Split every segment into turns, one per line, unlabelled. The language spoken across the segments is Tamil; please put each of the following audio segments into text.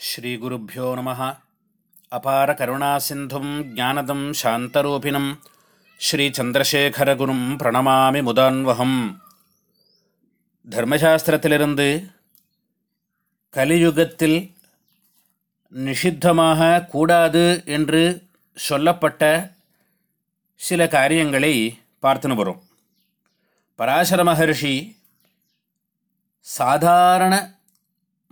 ஸ்ரீகுருப்போ நம. அபார கருணாசிந்தும் ஜானதம் சாந்தரூபிணம். ஸ்ரீச்சந்திரசேகரகுரும் பிரணமாமி முதான்வகம். தர்மசாஸ்திரத்திலிருந்து கலியுகத்தில் நிஷித்தமாக கூடாது என்று சொல்லப்பட்ட சில காரியங்களை பார்த்துன்னு வரும். பராசர மகர்ஷி சாதாரண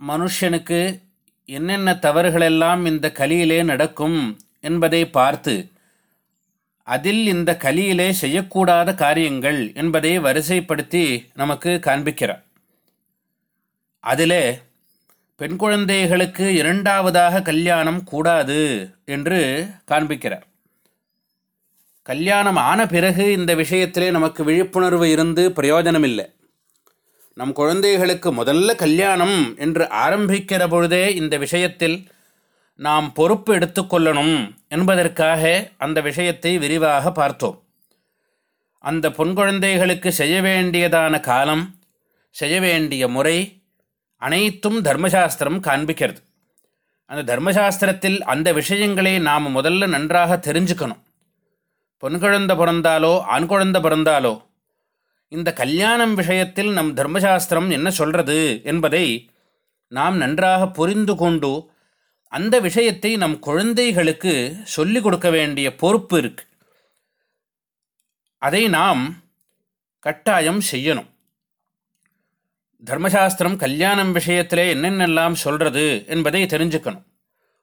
மனுஷனுக்கு என்னென்ன தவறுகளெல்லாம் இந்த கலியிலே நடக்கும் என்பதை பார்த்து அதில் இந்த கலியிலே செய்யக்கூடாத காரியங்கள் என்பதை வரிசைப்படுத்தி நமக்கு காண்பிக்கிறார். அதிலே பெண் குழந்தைகளுக்கு இரண்டாவதாக கல்யாணம் கூடாது என்று காண்பிக்கிறார். கல்யாணம் ஆன பிறகு இந்த விஷயத்திலே நமக்கு விழிப்புணர்வு இருந்து பிரயோஜனம் இல்லை நம் குழந்தைகளுக்கு முதல்ல கல்யாணம் என்று ஆரம்பிக்கிற பொழுதே இந்த விஷயத்தில் நாம் பொறுப்பு எடுத்துக்கொள்ளணும் என்பதற்காக அந்த விஷயத்தை விரிவாக பார்த்தோம். அந்த பொன் குழந்தைகளுக்கு செய்ய வேண்டியதான காலம் செய்ய வேண்டிய முறை அனைத்தும் தர்மசாஸ்திரம் காண்பிக்கிறது. அந்த தர்மசாஸ்திரத்தில் அந்த விஷயங்களை நாம் முதல்ல நன்றாக தெரிஞ்சுக்கணும். பொன் குழந்தை பிறந்தாலோ ஆண் குழந்தை பிறந்தாலோ இந்த கல்யாணம் விஷயத்தில் நம் தர்மசாஸ்திரம் என்ன சொல்கிறது என்பதை நாம் நன்றாக புரிந்து கொண்டு அந்த விஷயத்தை நம் குழந்தைகளுக்கு சொல்லிக் கொடுக்க வேண்டிய பொறுப்பு இருக்கு. அதை நாம் கட்டாயம் செய்யணும். தர்மசாஸ்திரம் கல்யாணம் விஷயத்திலே என்னென்னலாம் சொல்கிறது என்பதை தெரிஞ்சுக்கணும்.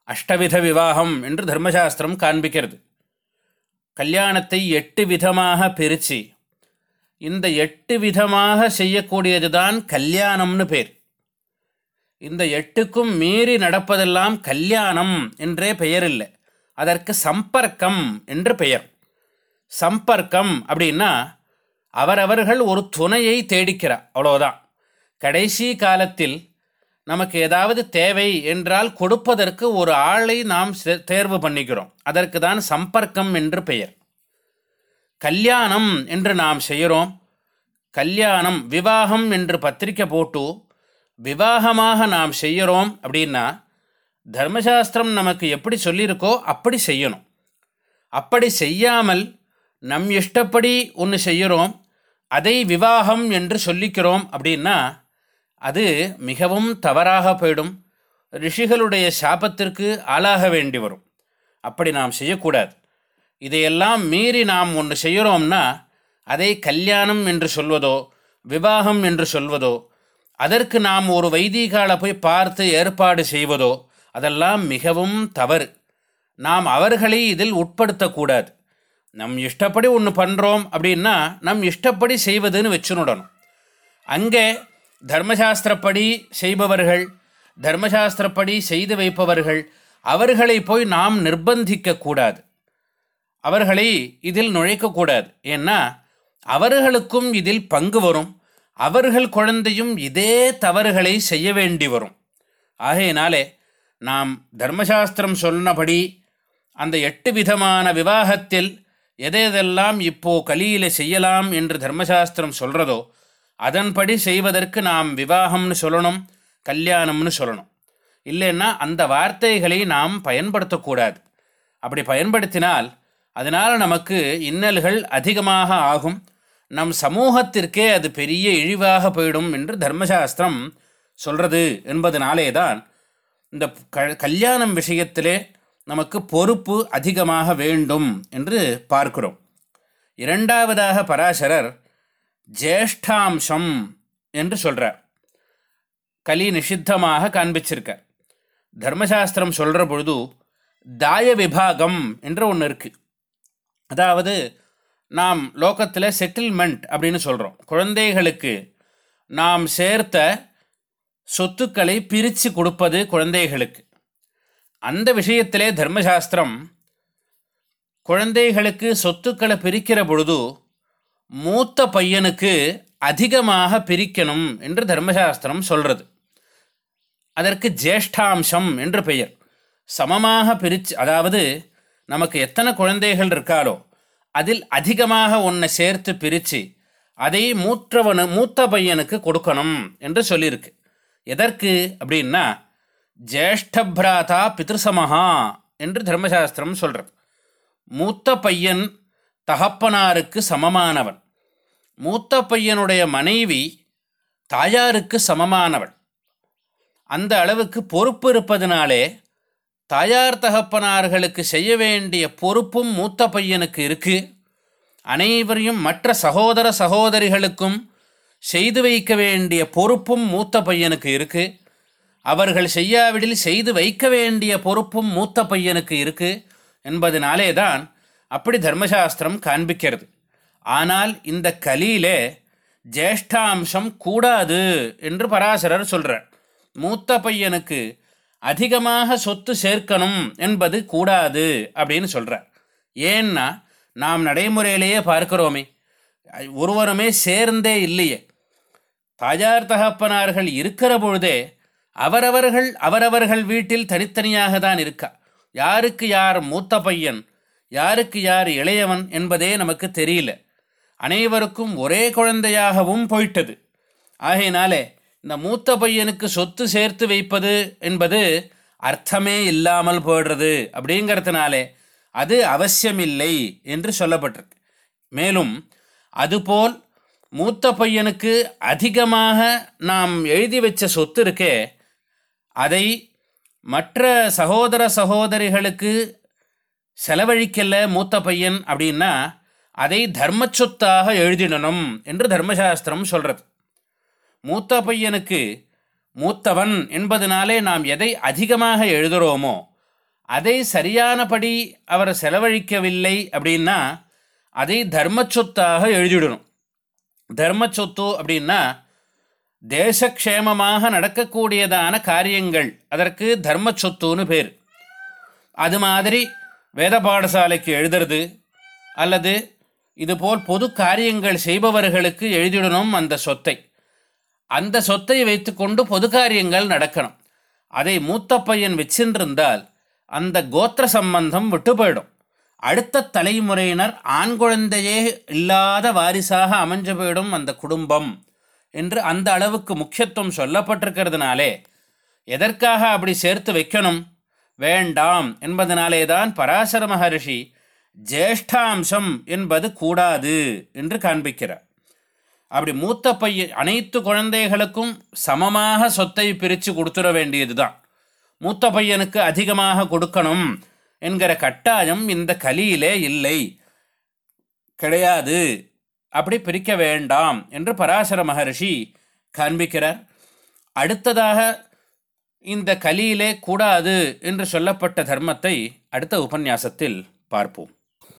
அஷ்டவித விவாகம் என்று தர்மசாஸ்திரம் காண்பிக்கிறது. கல்யாணத்தை எட்டு விதமாக பிரித்து இந்த எட்டு விதமாக செய்யக்கூடியது தான் கல்யாணம்னு பேர். இந்த எட்டுக்கும் மீறி நடப்பதெல்லாம் கல்யாணம் என்றே பெயர் இல்லை அதற்கு சம்பர்க்கம் என்று பெயர். சம்பர்க்கம் அப்படின்னா அவரவர்கள் ஒரு துணையை தேடிக்கிறார் அவ்வளோதான் கடைசி காலத்தில் நமக்கு ஏதாவது தேவை என்றால் கொடுப்பதற்கு ஒரு ஆளை நாம் தேர்வு பண்ணிக்கிறோம். அதற்கு தான் சம்பர்க்கம் என்று பெயர். கல்யாணம் என்று நாம் செய்கிறோம். கல்யாணம் விவாகம் என்று பத்திரிக்கை போட்டு விவாகமாக நாம் செய்கிறோம் அப்படின்னா தர்மசாஸ்திரம் நமக்கு எப்படி சொல்லியிருக்கோ அப்படி செய்யணும். அப்படி செய்யாமல் நம் இஷ்டப்படி ஒன்று செய்கிறோம் அதை விவாகம் என்று சொல்லிக்கிறோம் அப்படின்னா அது மிகவும் தவறாக போயிடும். ரிஷிகளுடைய சாபத்திற்கு ஆளாக வேண்டி வரும். அப்படி நாம் செய்யக்கூடாது. இதையெல்லாம் மீறி நாம் ஒன்று செய்கிறோம்னா அதை கல்யாணம் என்று சொல்வதோ விவாகம் என்று சொல்வதோ அதற்கு நாம் ஒரு வைதிகால போய் பார்த்து ஏற்பாடு செய்வதோ அதெல்லாம் மிகவும் தவறு. நாம் அவர்களை இதில் உட்படுத்தக்கூடாது. நம் இஷ்டப்படி ஒன்று பண்ணுறோம் அப்படின்னா நம் இஷ்டப்படி செய்வதுன்னு வச்சுனுடணும் அங்கே தர்மசாஸ்திரப்படி செய்பவர்கள் தர்மசாஸ்திரப்படி செய்து வைப்பவர்கள் அவர்களை போய் நாம் நிர்பந்திக்கக்கூடாது. அவர்களை இதில் நுழைக்கக்கூடாது. ஏன்னா அவர்களுக்கும் இதில் பங்கு வரும். அவர்கள் குழந்தையும் இதே தவறுகளை செய்ய வேண்டி வரும். ஆகையினாலே நாம் தர்மசாஸ்திரம் சொன்னபடி அந்த எட்டு விதமான விவாகத்தில் எதெல்லாம் இப்போ கலியில் செய்யலாம் என்று தர்மசாஸ்திரம் சொல்கிறதோ அதன்படி செய்வதற்கு நாம் விவாகம்னு சொல்லணும் கல்யாணம்னு சொல்லணும். இல்லைன்னா அந்த வார்த்தைகளை நாம் பயன்படுத்தக்கூடாது. அப்படி பயன்படுத்தினால் அதனால் நமக்கு இன்னல்கள் அதிகமாக ஆகும். நம் சமூகத்திற்கே அது பெரிய இழிவாக போயிடும் என்று தர்மசாஸ்திரம் சொல்கிறது என்பதனாலே தான் இந்த க கல்யாணம் விஷயத்திலே நமக்கு பொறுப்பு அதிகமாக வேண்டும் என்று பார்க்கிறோம். இரண்டாவதாக பராசரர் ஜேஷ்டாம்சம் என்று சொல்கிறார் கலி நிஷித்தமாக காண்பிச்சிருக்கார். தர்மசாஸ்திரம் சொல்கிற பொழுது தாய விபாகம் என்று ஒன்று இருக்குது அதாவது நாம் லோக்கத்தில் செட்டில்மெண்ட் அப்படின்னு சொல்கிறோம் குழந்தைகளுக்கு நாம் சேர்த்த சொத்துக்களை பிரித்து கொடுப்பது குழந்தைகளுக்கு. அந்த விஷயத்திலே தர்மசாஸ்திரம் குழந்தைகளுக்கு சொத்துக்களை பிரிக்கிற பொழுது மூத்த பையனுக்கு அதிகமாக பிரிக்கணும் என்று தர்மசாஸ்திரம் சொல்கிறது அதற்கு ஜேஷ்டாம்சம் என்று பெயர். சமமாக பிரித்து அதாவது நமக்கு எத்தனை குழந்தைகள் இருக்காலோ அதில் அதிகமாக ஒன்றை சேர்த்து பிரித்து அதை மூற்றவனு மூத்த பையனுக்கு கொடுக்கணும் என்று சொல்லியிருக்கு. எதற்கு அப்படின்னா ஜேஷ்டபிராதா பித்ருசமஹா என்று தர்மசாஸ்திரம் சொல்கிறது மூத்த பையன் தகப்பனாருக்கு சமமானவன். மூத்த பையனுடைய மனைவி தாயாருக்கு சமமானவள். அந்த அளவுக்கு பொறுப்பு இருப்பதனாலே தாயார் தகப்பனார்களுக்கு செய்ய வேண்டிய பொறுப்பும் மூத்த பையனுக்கு இருக்குது அனைவரையும் மற்ற சகோதர சகோதரிகளுக்கும் செய்து வைக்க வேண்டிய பொறுப்பும் மூத்த பையனுக்கு இருக்குது அவர்கள் செய்யாவிடில் செய்து வைக்க வேண்டிய பொறுப்பும் மூத்த பையனுக்கு இருக்குது என்பதனாலே தான் அப்படி தர்மசாஸ்திரம் காண்பிக்கிறது. ஆனால் இந்த கலியிலே ஜேஷ்டாம்சம் கூடாது என்று பராசரர் சொல்கிறார் மூத்த பையனுக்கு அதிகமாக சொத்து சேர்க்கணும் என்பது கூடாது அப்படின்னு சொல்கிறார் ஏன்னா நாம் நடைமுறையிலேயே பார்க்கிறோமே ஒருவருமே சேர்ந்தே இல்லையே. தாயார் தகப்பனார்கள் இருக்கிற பொழுதே அவரவர்கள் அவரவர்கள் வீட்டில் தனித்தனியாக தான் இருக்கா. யாருக்கு யார் மூத்த பையன் யாருக்கு யார் இளையவன் என்பதே நமக்கு தெரியல. அனைவருக்கும் ஒரே குழந்தையாகவும் போயிட்டது. ஆகையினாலே இந்த மூத்த பையனுக்கு சொத்து சேர்த்து வைப்பது என்பது அர்த்தமே இல்லாமல் போயிடுறது அப்படிங்கிறதுனாலே அது அவசியமில்லை என்று சொல்லப்பட்டிருக்கு. மேலும் அதுபோல் மூத்த பையனுக்கு அதிகமாக நாம் எழுதி வச்ச சொத்து இருக்கே அதை மற்ற சகோதர சகோதரிகளுக்கு செலவழிக்கல மூத்த பையன் அப்படின்னா அதை தர்ம சொத்தாக எழுதிடணும் என்று தர்மசாஸ்திரம் சொல்கிறது மூத்த பையனுக்கு மூத்தவன் என்பதனாலே நாம் எதை அதிகமாக எழுதுகிறோமோ அதை சரியானபடி அவரை செலவழிக்கவில்லை அப்படின்னா அதை தர்ம சொத்தாக எழுதிடணும் தர்ம சொத்து அப்படின்னா தேசக்ஷேமமாக நடக்கக்கூடியதான காரியங்கள். அதற்கு தர்ம சொத்துன்னு பேர். அது மாதிரி வேத பாடசாலைக்கு எழுதுறது அல்லது இதுபோல் பொது காரியங்கள் செய்பவர்களுக்கு எழுதிடணும் அந்த சொத்தை. அந்த சொத்தை வைத்துக்கொண்டு பொது காரியங்கள் நடக்கணும். அதை மூத்த பையன் வச்சின்றிருந்தால் அந்த கோத்திர சம்பந்தம் விட்டு போயிடும். அடுத்த தலைமுறையினர் ஆண் குழந்தையே இல்லாத வாரிசாக அமைஞ்சு போயிடும் அந்த குடும்பம் என்று அந்த அளவுக்கு முக்கியத்துவம் சொல்லப்பட்டிருக்கிறதுனாலே எதற்காக அப்படி சேர்த்து வைக்கணும்? வேண்டாம் என்பதனாலே தான் பராசர மகர்ஷி ஜேஷ்டாம்சம் என்பது கூடாது என்று காண்பிக்கிறார். அப்படி மூத்த பையன் அனைத்து குழந்தைகளுக்கும் சமமாக சொத்தை பிரித்து கொடுத்துட வேண்டியது தான் மூத்த பையனுக்கு அதிகமாக கொடுக்கணும் என்கிற கட்டாயம் இந்த கலியிலே இல்லை. கிடையாது. அப்படி பிரிக்க வேண்டாம் என்று பராசர மகர்ஷி காண்பிக்கிறார். அடுத்ததாக இந்த கலியிலே கூடாது என்று சொல்லப்பட்ட தர்மத்தை அடுத்த உபன்யாசத்தில் பார்ப்போம்.